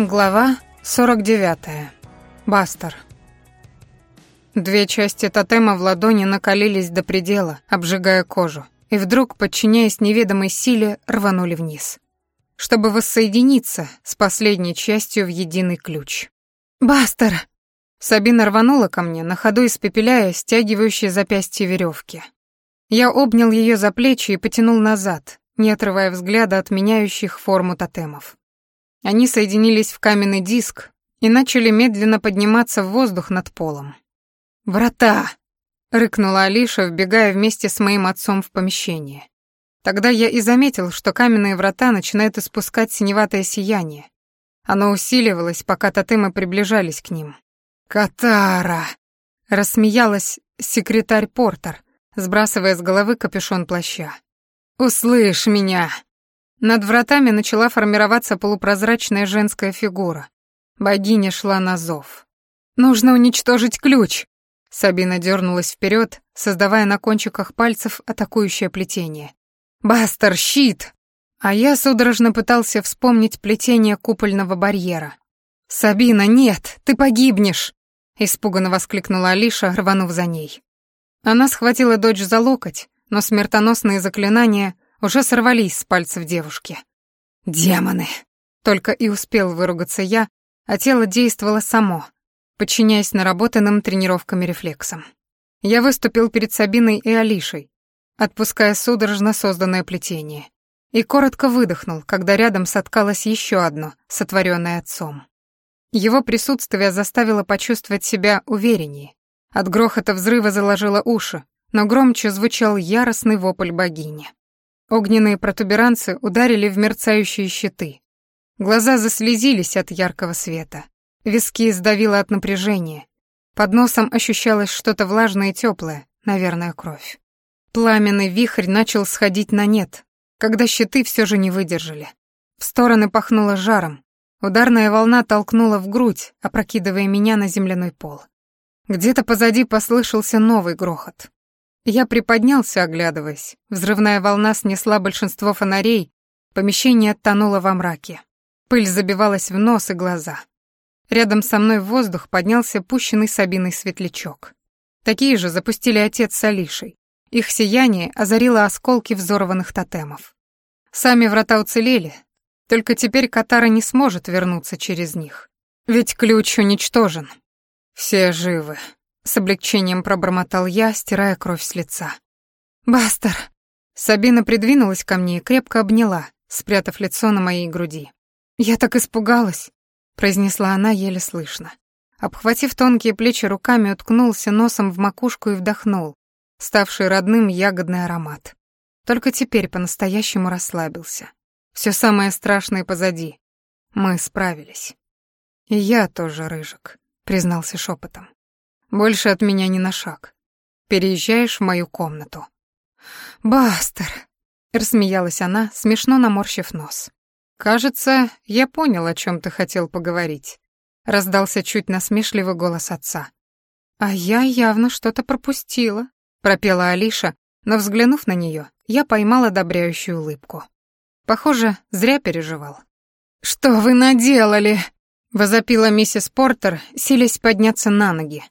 Глава 49. Бастер. Две части тотема в ладони накалились до предела, обжигая кожу, и вдруг, подчиняясь неведомой силе, рванули вниз, чтобы воссоединиться с последней частью в единый ключ. «Бастер!» Сабина рванула ко мне, на ходу испепеляя стягивающие запястья веревки. Я обнял ее за плечи и потянул назад, не отрывая взгляда от меняющих форму тотемов. Они соединились в каменный диск и начали медленно подниматься в воздух над полом. «Врата!» — рыкнула Алиша, вбегая вместе с моим отцом в помещение. Тогда я и заметил, что каменные врата начинают испускать синеватое сияние. Оно усиливалось, пока тотемы приближались к ним. «Катара!» — рассмеялась секретарь Портер, сбрасывая с головы капюшон плаща. «Услышь меня!» Над вратами начала формироваться полупрозрачная женская фигура. Богиня шла на зов. «Нужно уничтожить ключ!» Сабина дернулась вперед, создавая на кончиках пальцев атакующее плетение. «Бастер, щит!» А я судорожно пытался вспомнить плетение купольного барьера. «Сабина, нет, ты погибнешь!» Испуганно воскликнула Алиша, рванув за ней. Она схватила дочь за локоть, но смертоносные заклинания уже сорвались с пальцев девушки. «Демоны!» Только и успел выругаться я, а тело действовало само, подчиняясь наработанным тренировками рефлексам. Я выступил перед Сабиной и Алишей, отпуская судорожно созданное плетение, и коротко выдохнул, когда рядом соткалось еще одно, сотворенное отцом. Его присутствие заставило почувствовать себя увереннее. От грохота взрыва заложило уши, но громче звучал яростный вопль богини. Огненные протуберанцы ударили в мерцающие щиты. Глаза заслезились от яркого света. Виски сдавило от напряжения. Под носом ощущалось что-то влажное и теплое, наверное, кровь. Пламенный вихрь начал сходить на нет, когда щиты все же не выдержали. В стороны пахнуло жаром. Ударная волна толкнула в грудь, опрокидывая меня на земляной пол. Где-то позади послышался новый грохот. Я приподнялся, оглядываясь. Взрывная волна снесла большинство фонарей, помещение тонуло во мраке. Пыль забивалась в нос и глаза. Рядом со мной в воздух поднялся пущенный Сабиной светлячок. Такие же запустили отец с Алишей. Их сияние озарило осколки взорванных тотемов. Сами врата уцелели, только теперь Катара не сможет вернуться через них. Ведь ключ уничтожен. Все живы. С облегчением пробормотал я, стирая кровь с лица. «Бастер!» Сабина придвинулась ко мне и крепко обняла, спрятав лицо на моей груди. «Я так испугалась!» — произнесла она еле слышно. Обхватив тонкие плечи руками, уткнулся носом в макушку и вдохнул, ставший родным ягодный аромат. Только теперь по-настоящему расслабился. Все самое страшное позади. Мы справились. И я тоже рыжик, признался шепотом. Больше от меня ни на шаг. Переезжаешь в мою комнату». «Бастер!» — рассмеялась она, смешно наморщив нос. «Кажется, я понял, о чем ты хотел поговорить», — раздался чуть насмешливый голос отца. «А я явно что-то пропустила», — пропела Алиша, но, взглянув на нее, я поймала одобряющую улыбку. Похоже, зря переживал. «Что вы наделали?» — возопила миссис Портер, силясь подняться на ноги.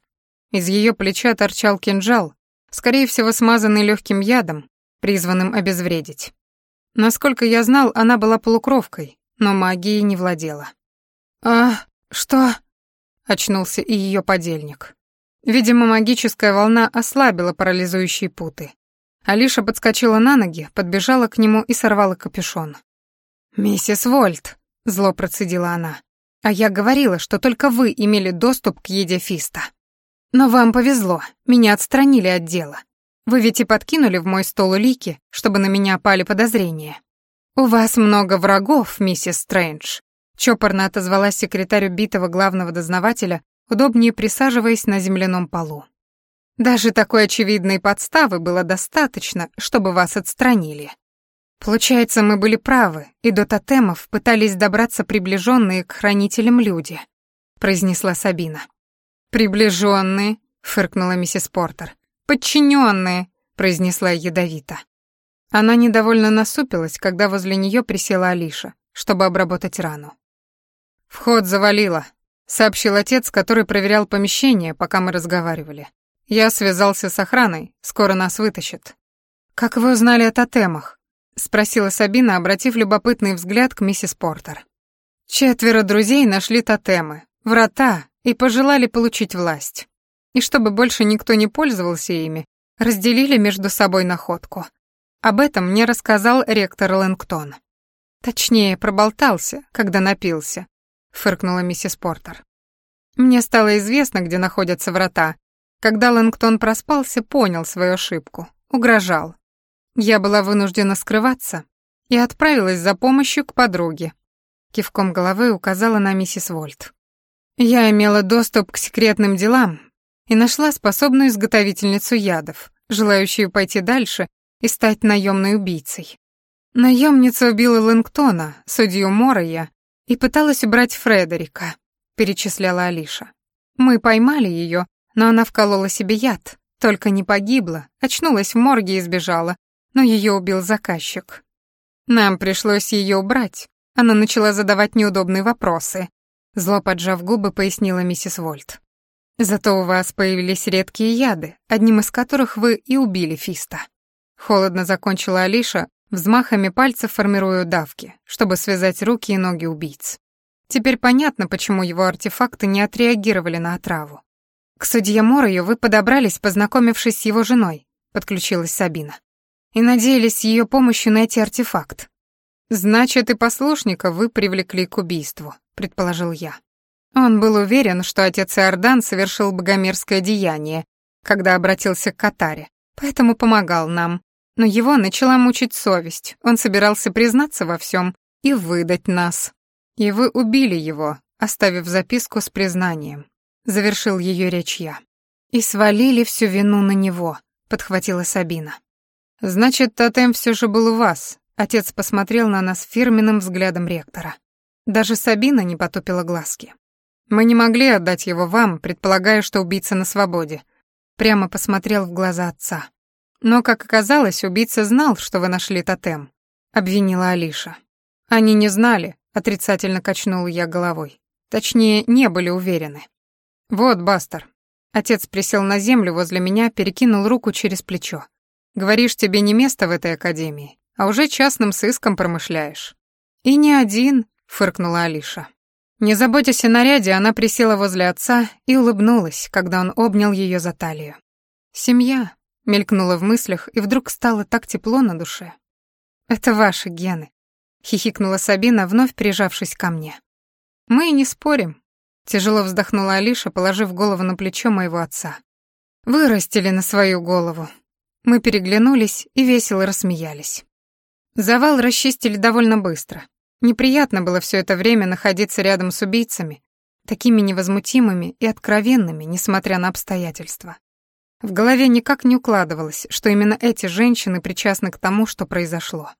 Из ее плеча торчал кинжал, скорее всего, смазанный легким ядом, призванным обезвредить. Насколько я знал, она была полукровкой, но магией не владела. «А, что?» — очнулся и ее подельник. Видимо, магическая волна ослабила парализующие путы. Алиша подскочила на ноги, подбежала к нему и сорвала капюшон. «Миссис Вольт», — зло процедила она, — «а я говорила, что только вы имели доступ к еде Фиста». Но вам повезло, меня отстранили от дела. Вы ведь и подкинули в мой стол улики, чтобы на меня пали подозрения. У вас много врагов, миссис Стрэндж. Чопорно отозвалась секретарь убитого главного дознавателя, удобнее присаживаясь на земляном полу. Даже такой очевидной подставы было достаточно, чтобы вас отстранили. Получается, мы были правы, и до тотемов пытались добраться приближенные к хранителям люди, произнесла Сабина. «Приближенные», — фыркнула миссис Портер. «Подчиненные», — произнесла ядовито. Она недовольно насупилась, когда возле нее присела Алиша, чтобы обработать рану. «Вход завалило», — сообщил отец, который проверял помещение, пока мы разговаривали. «Я связался с охраной, скоро нас вытащат». «Как вы узнали о тотемах?» — спросила Сабина, обратив любопытный взгляд к миссис Портер. Четверо друзей нашли тотемы, врата и пожелали получить власть. И чтобы больше никто не пользовался ими, разделили между собой находку. Об этом мне рассказал ректор Лэнгтон. Точнее, проболтался, когда напился, фыркнула миссис Портер. Мне стало известно, где находятся врата. Когда Лэнгтон проспался, понял свою ошибку, угрожал. Я была вынуждена скрываться и отправилась за помощью к подруге. Кивком головы указала на миссис Вольт. Я имела доступ к секретным делам и нашла способную изготовительницу ядов, желающую пойти дальше и стать наемной убийцей. Наемница убила Лэнгтона, судью Морая, и пыталась убрать Фредерика, перечисляла Алиша. Мы поймали ее, но она вколола себе яд, только не погибла, очнулась в морге и сбежала, но ее убил заказчик. Нам пришлось ее убрать. Она начала задавать неудобные вопросы. Зло поджав губы, пояснила миссис Вольт. Зато у вас появились редкие яды, одним из которых вы и убили Фиста. Холодно закончила Алиша, взмахами пальцев формируя давки, чтобы связать руки и ноги убийц. Теперь понятно, почему его артефакты не отреагировали на отраву. К судье Морою вы подобрались, познакомившись с его женой, подключилась Сабина. И надеялись с ее помощью найти артефакт. Значит, и послушника вы привлекли к убийству, предположил я. Он был уверен, что отец Иордан совершил богомерзкое деяние, когда обратился к Катаре, поэтому помогал нам. Но его начала мучить совесть, он собирался признаться во всем и выдать нас. И вы убили его, оставив записку с признанием. Завершил ее речь я. И свалили всю вину на него, подхватила Сабина. Значит, тотем все же был у вас. Отец посмотрел на нас фирменным взглядом ректора. Даже Сабина не потупила глазки. Мы не могли отдать его вам, предполагая, что убийца на свободе. Прямо посмотрел в глаза отца. Но, как оказалось, убийца знал, что вы нашли тотем, обвинила Алиша. Они не знали, отрицательно качнул я головой. Точнее, не были уверены. Вот, Бастер. Отец присел на землю возле меня, перекинул руку через плечо. Говоришь, тебе не место в этой академии, а уже частным сыском промышляешь. И не один, фыркнула Алиша. Не заботясь о наряде, она присела возле отца и улыбнулась, когда он обнял ее за талию. «Семья», — мелькнула в мыслях, и вдруг стало так тепло на душе. «Это ваши гены», — хихикнула Сабина, вновь прижавшись ко мне. «Мы и не спорим», — тяжело вздохнула Алиша, положив голову на плечо моего отца. «Вырастили на свою голову». Мы переглянулись и весело рассмеялись. Завал расчистили довольно быстро. Неприятно было все это время находиться рядом с убийцами, такими невозмутимыми и откровенными, несмотря на обстоятельства. В голове никак не укладывалось, что именно эти женщины причастны к тому, что произошло.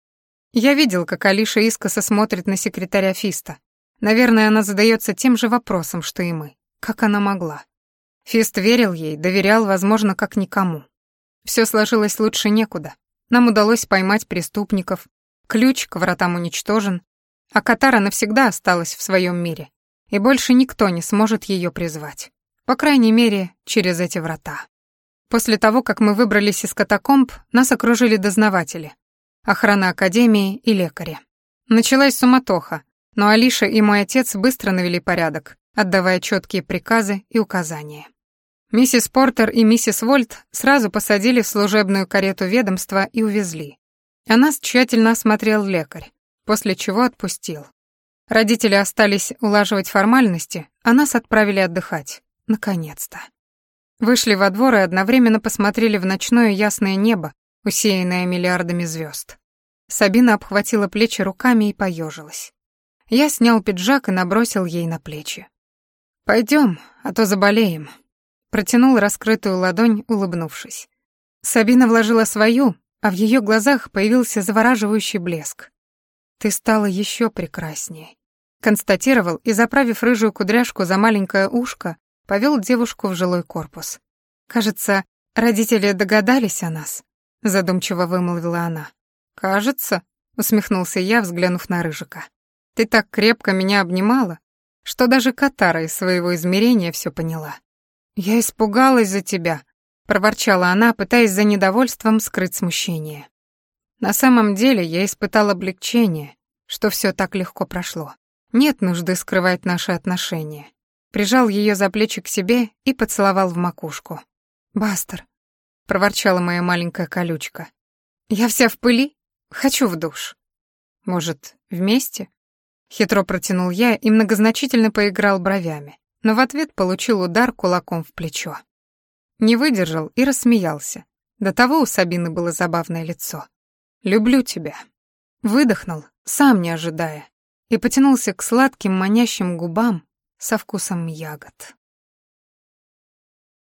Я видел, как Алиша искоса смотрит на секретаря Фиста. Наверное, она задается тем же вопросом, что и мы. Как она могла? Фист верил ей, доверял, возможно, как никому. Все сложилось лучше некуда. Нам удалось поймать преступников, ключ к вратам уничтожен, а Катара навсегда осталась в своем мире, и больше никто не сможет ее призвать. По крайней мере, через эти врата. После того, как мы выбрались из катакомб, нас окружили дознаватели, охрана Академии и лекари. Началась суматоха, но Алиша и мой отец быстро навели порядок, отдавая четкие приказы и указания. Миссис Портер и миссис Вольт сразу посадили в служебную карету ведомства и увезли. А нас тщательно осмотрел лекарь, после чего отпустил. Родители остались улаживать формальности, а нас отправили отдыхать. Наконец-то. Вышли во двор и одновременно посмотрели в ночное ясное небо, усеянное миллиардами звезд. Сабина обхватила плечи руками и поежилась. Я снял пиджак и набросил ей на плечи. Пойдем, а то заболеем. Протянул раскрытую ладонь, улыбнувшись. Сабина вложила свою, а в ее глазах появился завораживающий блеск. «Ты стала еще прекраснее», — констатировал и, заправив рыжую кудряшку за маленькое ушко, повел девушку в жилой корпус. «Кажется, родители догадались о нас», — задумчиво вымолвила она. «Кажется», — усмехнулся я, взглянув на Рыжика. «Ты так крепко меня обнимала. что даже Катара из своего измерения все поняла. «Я испугалась за тебя», — проворчала она, пытаясь за недовольством скрыть смущение. На самом деле я испытал облегчение, что все так легко прошло. Нет нужды скрывать наши отношения. Прижал ее за плечи к себе и поцеловал в макушку. «Бастер», — проворчала моя маленькая колючка, — «я вся в пыли, хочу в душ». «Может, вместе?» Хитро протянул я и многозначительно поиграл бровями, но в ответ получил удар кулаком в плечо. Не выдержал и рассмеялся. До того у Сабины было забавное лицо. «Люблю тебя». Выдохнул, сам не ожидая, и потянулся к сладким манящим губам со вкусом ягод.